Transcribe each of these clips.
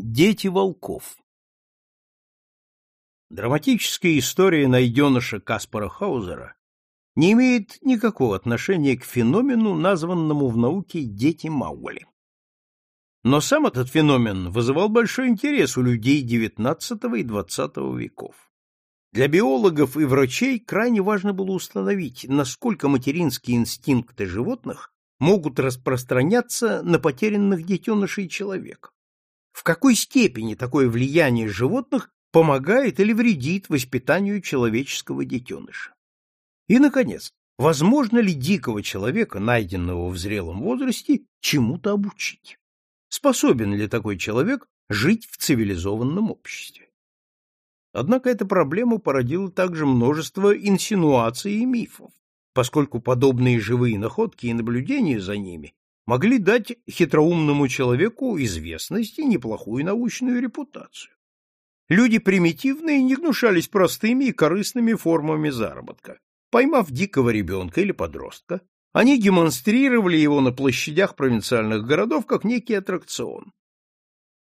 Дети волков Драматическая история найденыша Каспара Хаузера не имеет никакого отношения к феномену, названному в науке «дети Маугли». Но сам этот феномен вызывал большой интерес у людей XIX и XX веков. Для биологов и врачей крайне важно было установить, насколько материнские инстинкты животных могут распространяться на потерянных детенышей человека. В какой степени такое влияние животных помогает или вредит воспитанию человеческого детеныша? И, наконец, возможно ли дикого человека, найденного в зрелом возрасте, чему-то обучить? Способен ли такой человек жить в цивилизованном обществе? Однако эта проблема породила также множество инсинуаций и мифов, поскольку подобные живые находки и наблюдения за ними могли дать хитроумному человеку известность и неплохую научную репутацию. Люди примитивные не гнушались простыми и корыстными формами заработка. Поймав дикого ребенка или подростка, они демонстрировали его на площадях провинциальных городов как некий аттракцион.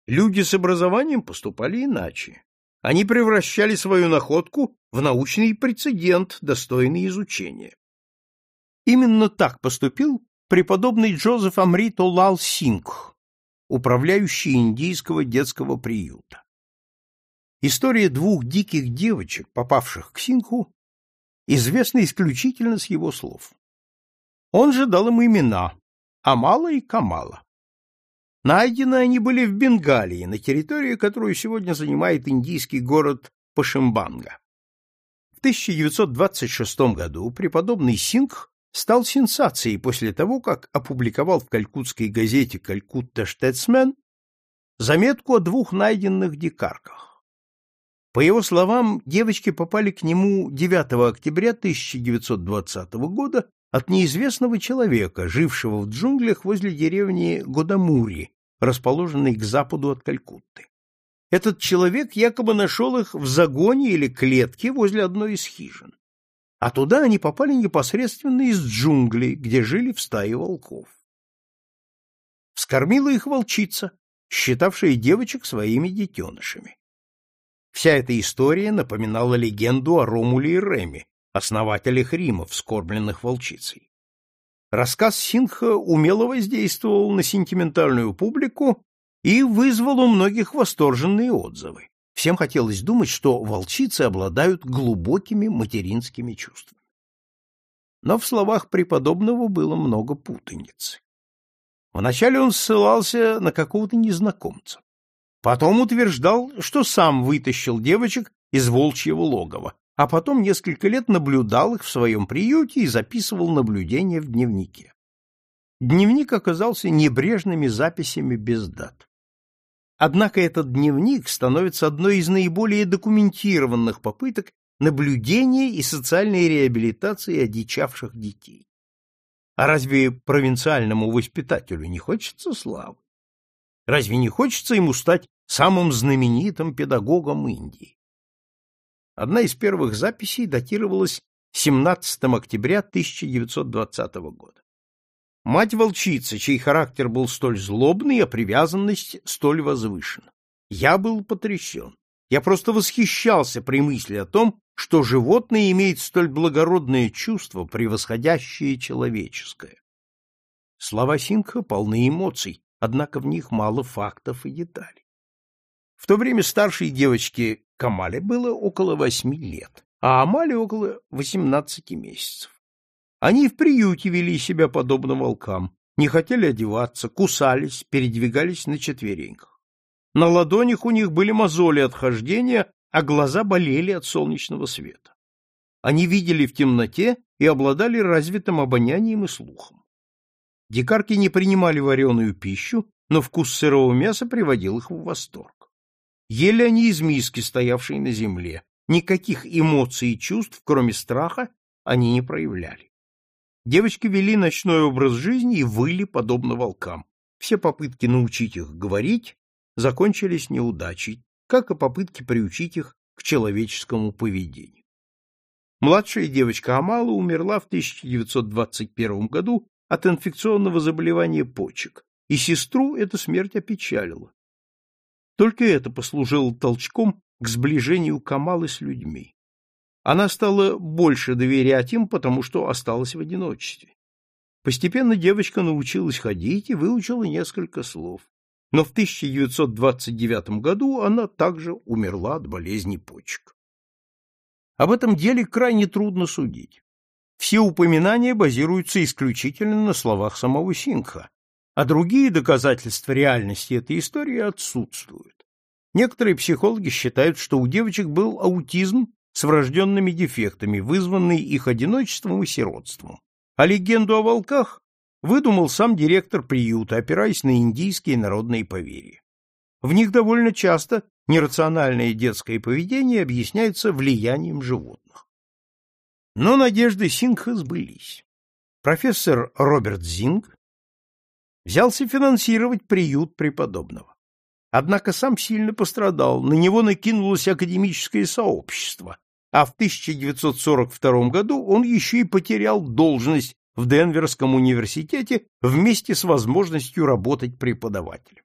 Люди с образованием поступали иначе. Они превращали свою находку в научный прецедент, достойный изучения. Именно так поступил преподобный Джозеф Амрито Лал Сингх, управляющий индийского детского приюта. История двух диких девочек, попавших к Сингху, известна исключительно с его слов. Он же дал им имена Амала и Камала. Найдены они были в Бенгалии, на территории, которую сегодня занимает индийский город Пашимбанга. В 1926 году преподобный Сингх стал сенсацией после того, как опубликовал в калькутской газете «Калькутта Штетсмен» заметку о двух найденных дикарках. По его словам, девочки попали к нему 9 октября 1920 года от неизвестного человека, жившего в джунглях возле деревни Годамури, расположенной к западу от Калькутты. Этот человек якобы нашел их в загоне или клетке возле одной из хижин а туда они попали непосредственно из джунглей, где жили в стае волков. Вскормила их волчица, считавшая девочек своими детенышами. Вся эта история напоминала легенду о Ромуле и Реме, основателях Рима, вскормленных волчицей. Рассказ Синха умело воздействовал на сентиментальную публику и вызвал у многих восторженные отзывы. Всем хотелось думать, что волчицы обладают глубокими материнскими чувствами. Но в словах преподобного было много путаницы. Вначале он ссылался на какого-то незнакомца. Потом утверждал, что сам вытащил девочек из волчьего логова, а потом несколько лет наблюдал их в своем приюте и записывал наблюдения в дневнике. Дневник оказался небрежными записями без дат. Однако этот дневник становится одной из наиболее документированных попыток наблюдения и социальной реабилитации одичавших детей. А разве провинциальному воспитателю не хочется славы? Разве не хочется ему стать самым знаменитым педагогом Индии? Одна из первых записей датировалась 17 октября 1920 года. Мать волчицы, чей характер был столь злобный, а привязанность столь возвышена. Я был потрясен. Я просто восхищался при мысли о том, что животное имеет столь благородное чувство, превосходящее человеческое. Слова Сингха полны эмоций, однако в них мало фактов и деталей. В то время старшей девочке Камале было около восьми лет, а Амале около восемнадцати месяцев. Они в приюте вели себя подобно волкам, не хотели одеваться, кусались, передвигались на четвереньках. На ладонях у них были мозоли от хождения, а глаза болели от солнечного света. Они видели в темноте и обладали развитым обонянием и слухом. Дикарки не принимали вареную пищу, но вкус сырого мяса приводил их в восторг. Ели они из миски, стоявшей на земле. Никаких эмоций и чувств, кроме страха, они не проявляли. Девочки вели ночной образ жизни и выли, подобно волкам. Все попытки научить их говорить закончились неудачей, как и попытки приучить их к человеческому поведению. Младшая девочка Амала умерла в 1921 году от инфекционного заболевания почек, и сестру эта смерть опечалила. Только это послужило толчком к сближению Камалы с людьми. Она стала больше доверять им, потому что осталась в одиночестве. Постепенно девочка научилась ходить и выучила несколько слов. Но в 1929 году она также умерла от болезни почек. Об этом деле крайне трудно судить. Все упоминания базируются исключительно на словах самого Сингха, а другие доказательства реальности этой истории отсутствуют. Некоторые психологи считают, что у девочек был аутизм с врожденными дефектами, вызванный их одиночеством и сиротством. А легенду о волках выдумал сам директор приюта, опираясь на индийские народные поверья. В них довольно часто нерациональное детское поведение объясняется влиянием животных. Но надежды Сингха сбылись. Профессор Роберт Зинг взялся финансировать приют преподобного. Однако сам сильно пострадал, на него накинулось академическое сообщество, а в 1942 году он еще и потерял должность в Денверском университете вместе с возможностью работать преподавателем.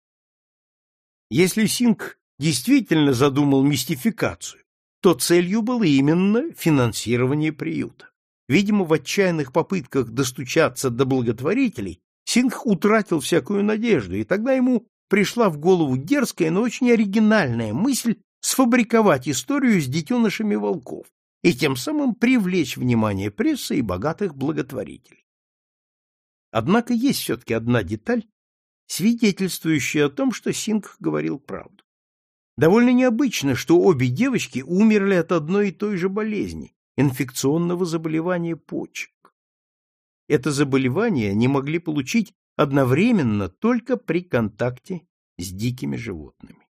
Если Синг действительно задумал мистификацию, то целью было именно финансирование приюта. Видимо, в отчаянных попытках достучаться до благотворителей Синг утратил всякую надежду, и тогда ему пришла в голову дерзкая, но очень оригинальная мысль сфабриковать историю с детенышами волков и тем самым привлечь внимание прессы и богатых благотворителей. Однако есть все-таки одна деталь, свидетельствующая о том, что Синг говорил правду. Довольно необычно, что обе девочки умерли от одной и той же болезни – инфекционного заболевания почек. Это заболевание они могли получить одновременно только при контакте с дикими животными.